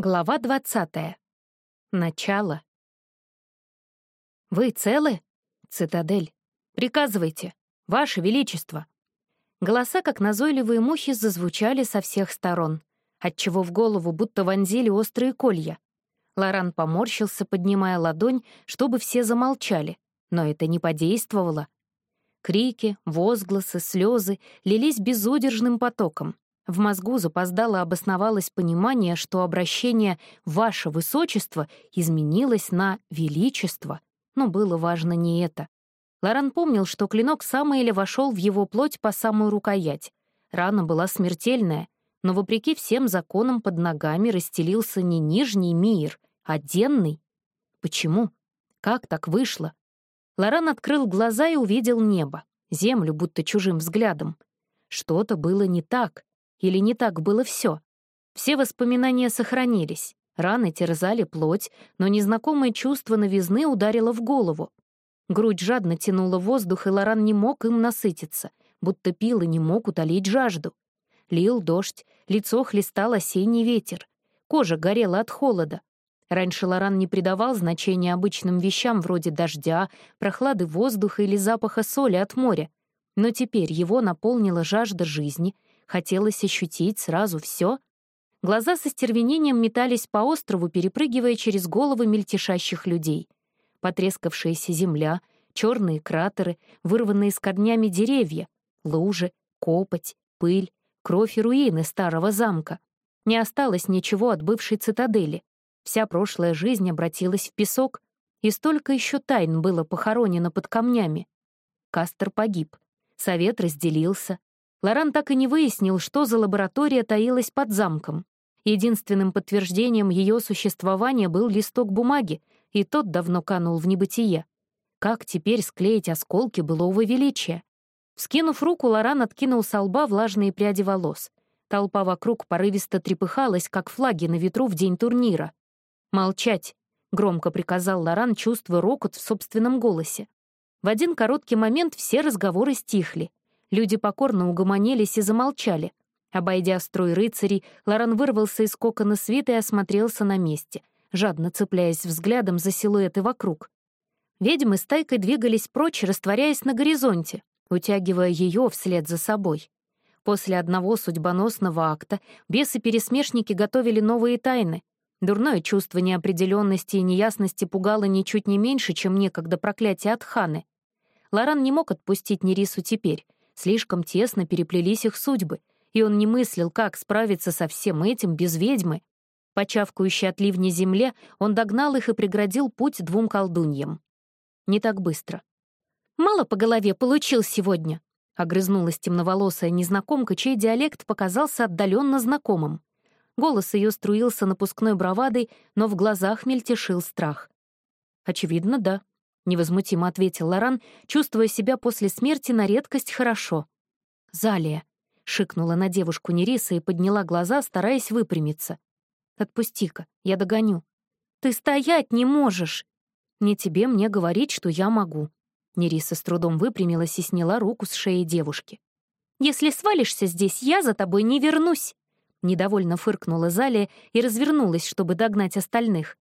Глава двадцатая. Начало. «Вы целы?» «Цитадель. Приказывайте. Ваше Величество». Голоса, как назойливые мухи, зазвучали со всех сторон, отчего в голову будто вонзили острые колья. Лоран поморщился, поднимая ладонь, чтобы все замолчали, но это не подействовало. Крики, возгласы, слезы лились безудержным потоком, в мозгу запоздало обосновалось понимание, что обращение «Ваше Высочество» изменилось на «Величество», но было важно не это. Лоран помнил, что клинок Самоэля вошел в его плоть по самую рукоять. Рана была смертельная, но вопреки всем законам под ногами расстелился не нижний мир, а денный. Почему? Как так вышло? Лоран открыл глаза и увидел небо, землю будто чужим взглядом. Что-то было не так. Или не так было все? Все воспоминания сохранились. Раны терзали плоть, но незнакомое чувство новизны ударило в голову. Грудь жадно тянула воздух, и Лоран не мог им насытиться, будто пил и не мог утолить жажду. Лил дождь, лицо хлестал осенний ветер. Кожа горела от холода. Раньше Лоран не придавал значения обычным вещам вроде дождя, прохлады воздуха или запаха соли от моря. Но теперь его наполнила жажда жизни — Хотелось ощутить сразу все. Глаза со стервенением метались по острову, перепрыгивая через головы мельтешащих людей. Потрескавшаяся земля, черные кратеры, вырванные с корнями деревья, лужи, копоть, пыль, кровь и руины старого замка. Не осталось ничего от бывшей цитадели. Вся прошлая жизнь обратилась в песок, и столько еще тайн было похоронено под камнями. Кастер погиб. Совет разделился. Лоран так и не выяснил, что за лаборатория таилась под замком. Единственным подтверждением ее существования был листок бумаги, и тот давно канул в небытие. Как теперь склеить осколки былого величия? Вскинув руку, Лоран откинул со лба влажные пряди волос. Толпа вокруг порывисто трепыхалась, как флаги на ветру в день турнира. «Молчать!» — громко приказал Лоран, чувствуя рокот в собственном голосе. В один короткий момент все разговоры стихли. Люди покорно угомонились и замолчали. Обойдя строй рыцарей, Лоран вырвался из кокона свита и осмотрелся на месте, жадно цепляясь взглядом за силуэты вокруг. Ведьмы стайкой двигались прочь, растворяясь на горизонте, утягивая ее вслед за собой. После одного судьбоносного акта бесы-пересмешники готовили новые тайны. Дурное чувство неопределенности и неясности пугало ничуть не меньше, чем некогда проклятие от Ханы. Лоран не мог отпустить Нерису теперь, Слишком тесно переплелись их судьбы, и он не мыслил, как справиться со всем этим без ведьмы. По чавкающей от ливня земле он догнал их и преградил путь двум колдуньям. Не так быстро. «Мало по голове получил сегодня», — огрызнулась темноволосая незнакомка, чей диалект показался отдаленно знакомым. Голос ее струился напускной бравадой, но в глазах мельтешил страх. «Очевидно, да», невозмутимо ответил Лоран, чувствуя себя после смерти на редкость хорошо. «Залия», — шикнула на девушку Нериса и подняла глаза, стараясь выпрямиться. «Отпусти-ка, я догоню». «Ты стоять не можешь!» «Не тебе мне говорить, что я могу». Нериса с трудом выпрямилась и сняла руку с шеи девушки. «Если свалишься здесь, я за тобой не вернусь!» Недовольно фыркнула Залия и развернулась, чтобы догнать остальных.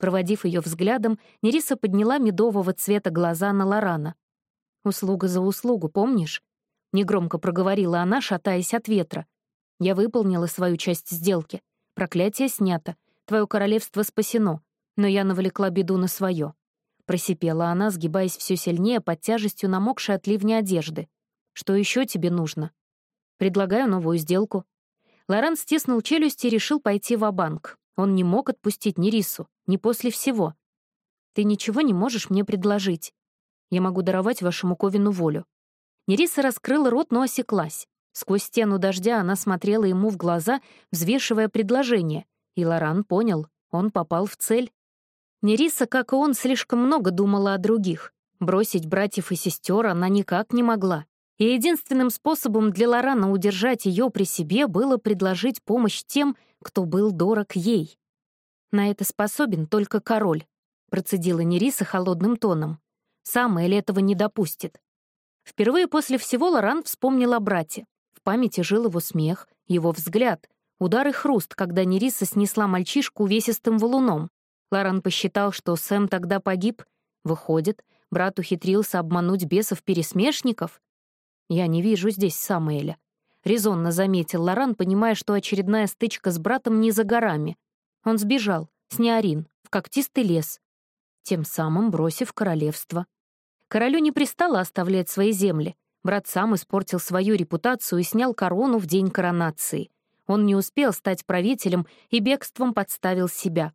Проводив ее взглядом, Нериса подняла медового цвета глаза на Лорана. «Услуга за услугу, помнишь?» Негромко проговорила она, шатаясь от ветра. «Я выполнила свою часть сделки. Проклятие снято. Твое королевство спасено. Но я навлекла беду на свое. Просипела она, сгибаясь все сильнее под тяжестью намокшей от ливня одежды. «Что еще тебе нужно?» «Предлагаю новую сделку». Лоран стиснул челюсть и решил пойти в банк он не мог отпустить Нерису, не после всего. Ты ничего не можешь мне предложить. Я могу даровать вашему Ковину волю. Нериса раскрыла рот, но осеклась. Сквозь стену дождя она смотрела ему в глаза, взвешивая предложение, и Лоран понял, он попал в цель. Нериса, как и он, слишком много думала о других. Бросить братьев и сестер она никак не могла. И единственным способом для Лорана удержать ее при себе было предложить помощь тем, кто был дорог ей. На это способен только король, процедила Нериса холодным тоном. Сам Эль этого не допустит. Впервые после всего Лоран вспомнил о брате. В памяти жил его смех, его взгляд. Удар и хруст, когда Нериса снесла мальчишку увесистым валуном. Лоран посчитал, что Сэм тогда погиб. Выходит, брат ухитрился обмануть бесов-пересмешников? Я не вижу здесь Самуэля. Резонно заметил Лоран, понимая, что очередная стычка с братом не за горами. Он сбежал, с Неорин, в когтистый лес, тем самым бросив королевство. Королю не пристало оставлять свои земли. Брат сам испортил свою репутацию и снял корону в день коронации. Он не успел стать правителем и бегством подставил себя.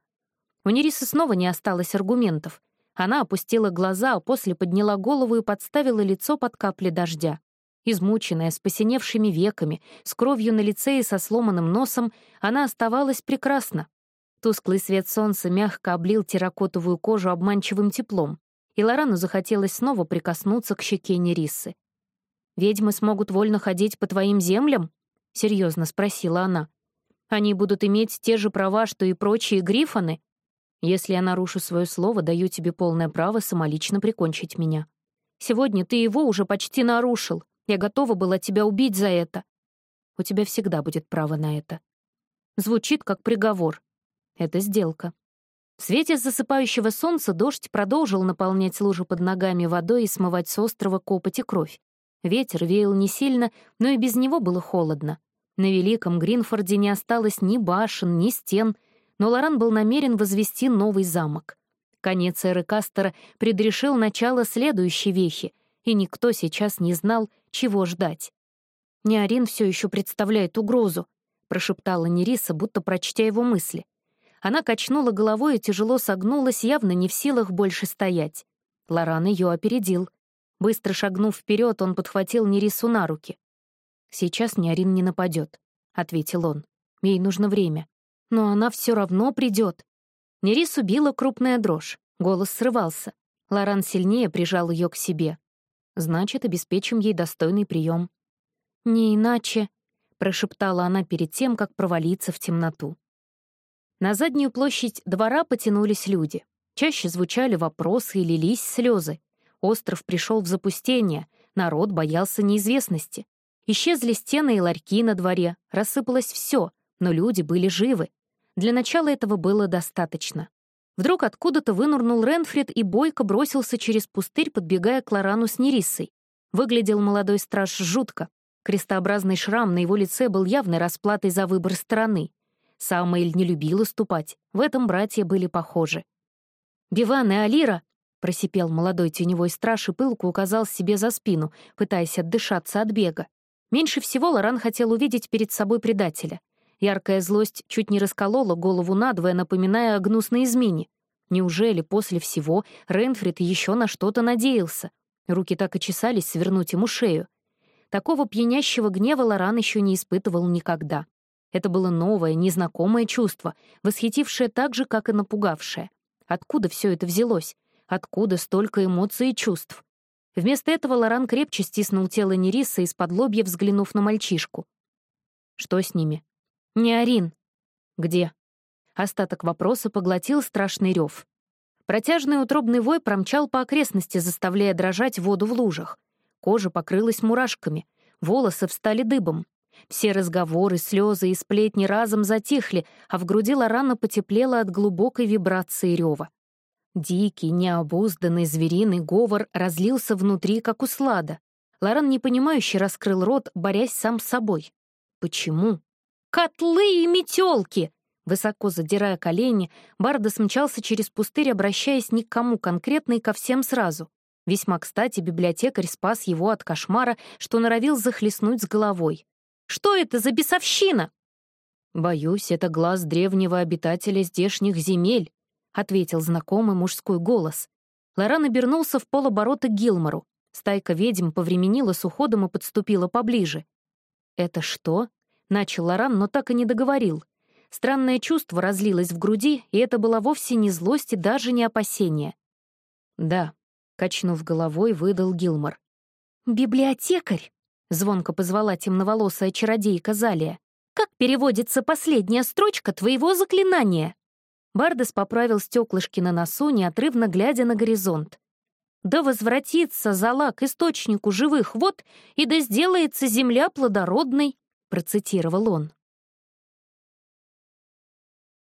У Нерисы снова не осталось аргументов. Она опустила глаза, а после подняла голову и подставила лицо под капли дождя. Измученная, с посиневшими веками, с кровью на лице и со сломанным носом, она оставалась прекрасна. Тусклый свет солнца мягко облил терракотовую кожу обманчивым теплом, и Лорану захотелось снова прикоснуться к щеке Нерисы. «Ведьмы смогут вольно ходить по твоим землям?» — серьезно спросила она. «Они будут иметь те же права, что и прочие грифоны? Если я нарушу свое слово, даю тебе полное право самолично прикончить меня. Сегодня ты его уже почти нарушил. Я готова была тебя убить за это. У тебя всегда будет право на это. Звучит как приговор. Это сделка. В свете засыпающего солнца дождь продолжил наполнять лужу под ногами водой и смывать с острова копоть и кровь. Ветер веял не сильно, но и без него было холодно. На Великом Гринфорде не осталось ни башен, ни стен, но Лоран был намерен возвести новый замок. Конец эры Кастера предрешил начало следующей вехи, и никто сейчас не знал, чего ждать. «Неорин все еще представляет угрозу», — прошептала Нериса, будто прочтя его мысли. Она качнула головой и тяжело согнулась, явно не в силах больше стоять. Лоран ее опередил. Быстро шагнув вперед, он подхватил Нерису на руки. «Сейчас Ниарин не нападет», — ответил он. «Ей нужно время. Но она все равно придет». Нерису била крупная дрожь. Голос срывался. Лоран сильнее прижал ее к себе. «Значит, обеспечим ей достойный прием». «Не иначе», — прошептала она перед тем, как провалиться в темноту. На заднюю площадь двора потянулись люди. Чаще звучали вопросы и лились слезы. Остров пришел в запустение, народ боялся неизвестности. Исчезли стены и ларьки на дворе, рассыпалось все, но люди были живы. Для начала этого было достаточно. Вдруг откуда-то вынурнул Ренфрид и бойко бросился через пустырь, подбегая к Лорану с Нерисой. Выглядел молодой страж жутко. Крестообразный шрам на его лице был явной расплатой за выбор стороны. Самоэль не любил уступать, в этом братья были похожи. «Биван и Алира!» просипел молодой теневой страж и пылку указал себе за спину, пытаясь отдышаться от бега. Меньше всего Лоран хотел увидеть перед собой предателя. Яркая злость чуть не расколола голову надвое, напоминая о гнусной измене. Неужели после всего Ренфрид еще на что-то надеялся? Руки так и чесались свернуть ему шею. Такого пьянящего гнева Лоран еще не испытывал никогда. Это было новое, незнакомое чувство, восхитившее так же, как и напугавшее. Откуда все это взялось? Откуда столько эмоций и чувств? Вместо этого Лоран крепче стиснул тело Нериса из-под лобья, взглянув на мальчишку. «Что с ними?» «Не Арин». «Где?» Остаток вопроса поглотил страшный рев. Протяжный утробный вой промчал по окрестности, заставляя дрожать воду в лужах. Кожа покрылась мурашками, волосы встали дыбом. Все разговоры, слезы и сплетни разом затихли, а в груди Лорана потеплело от глубокой вибрации рева. Дикий, необузданный звериный говор разлился внутри, как у слада. Лоран непонимающе раскрыл рот, борясь сам с собой. Почему? «Котлы и метелки!» Высоко задирая колени, Бардас мчался через пустырь, обращаясь ни к кому конкретно и ко всем сразу. Весьма кстати, библиотекарь спас его от кошмара, что норовил захлестнуть с головой. «Что это за бесовщина?» «Боюсь, это глаз древнего обитателя здешних земель», ответил знакомый мужской голос. Лоран обернулся в полоборота к Гилмору. Стайка ведьм повременила с уходом и подступила поближе. «Это что?» — начал Лоран, но так и не договорил. Странное чувство разлилось в груди, и это была вовсе не злость и даже не опасение. «Да», — качнув головой, выдал Гилмор. «Библиотекарь!» — звонко позвала темноволосая чародейка Залия. «Как переводится последняя строчка твоего заклинания?» Бардес поправил стеклышки на носу, неотрывно глядя на горизонт. «Да возвратится зала к источнику живых вод, и да сделается земля плодородной», — процитировал он.